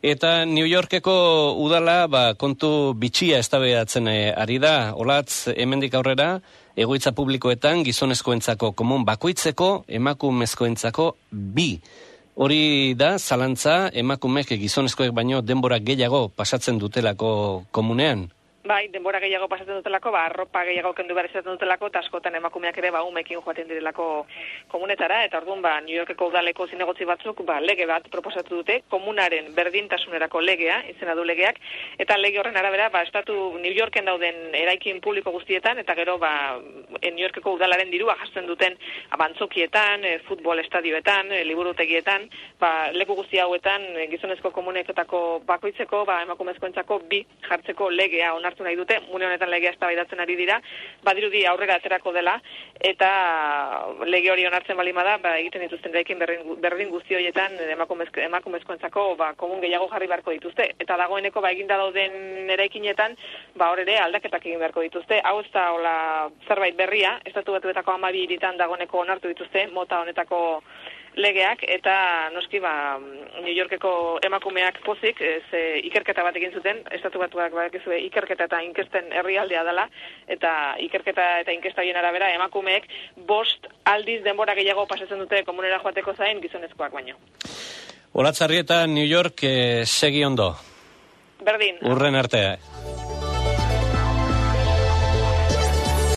Eta New Yorkeko udala ba, kontu bitxia eztabaidatzen eh, ari da, olatz hemendik aurrera, egoitza publikoetan gizonezkoentzako komun bakoitzeko emakumezkoentzako bi. Hori da, zalantza, emakumek gizonezkoek baino denbora gehiago pasatzen dutelako komunean. Bai, denbora gehiago pasatzen dutelako, ba, arropa gehiago kendu behar izaten dutelako, eta askotan emakumeak ere, ba, umekin joaten direlako komunetara, eta orduan, ba, New Yorkeko udaleko zinegotzi batzuk, ba, lege bat proposatu dute, komunaren berdintasunerako legea, izena du legeak, eta lege horren arabera, ba, estatu New Yorken dauden eraikin publiko guztietan, eta gero, ba, New Yorkeko udalaren dirua jasten duten abantzokietan, e, futbol estadioetan, e, liburutegietan, ba, leku guzti hauetan, e, gizonezko komuneketako bakoitzeko, ba, emakumezkoentzako bi jartzeko legea ona onartu nahi dute, mune honetan legea eztabaidatzen ari dira, badirudi aurrera aterako dela eta lege hori onartzen bali da, ba egiten dituzten daikin berdin guzti horietan emakumezko emakumezkoentzako ba komun gehiago jarri beharko dituzte eta dagoeneko ba eginda dauden eraikinetan ba hor ere aldaketak egin beharko dituzte. Hau ez da hola zerbait berria, estatu batuetako 12 hiritan dagoeneko onartu dituzte mota honetako legeak eta noski ba New Yorkeko emakumeak pozik ze ikerketa bat egin zuten estatu batuak badakizue ikerketa eta inkesten herrialdea dela eta ikerketa eta inkesta bien arabera emakumeek bost aldiz denbora gehiago pasatzen dute komunera joateko zain gizonezkoak baino. Olatzarri eta New York eh, segi ondo. Berdin. Urren artea.